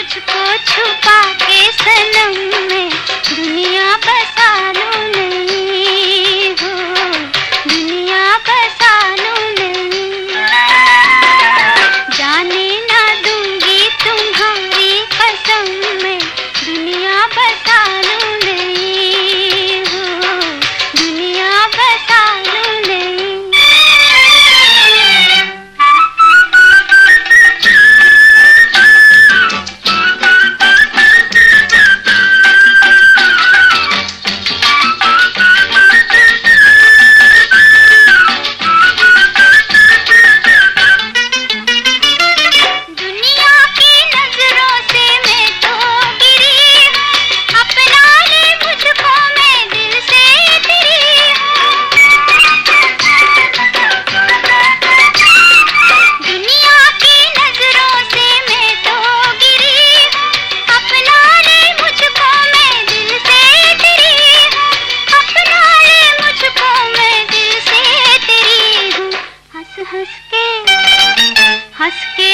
तुझको छुपा के सनम में दुनिया भर हंस के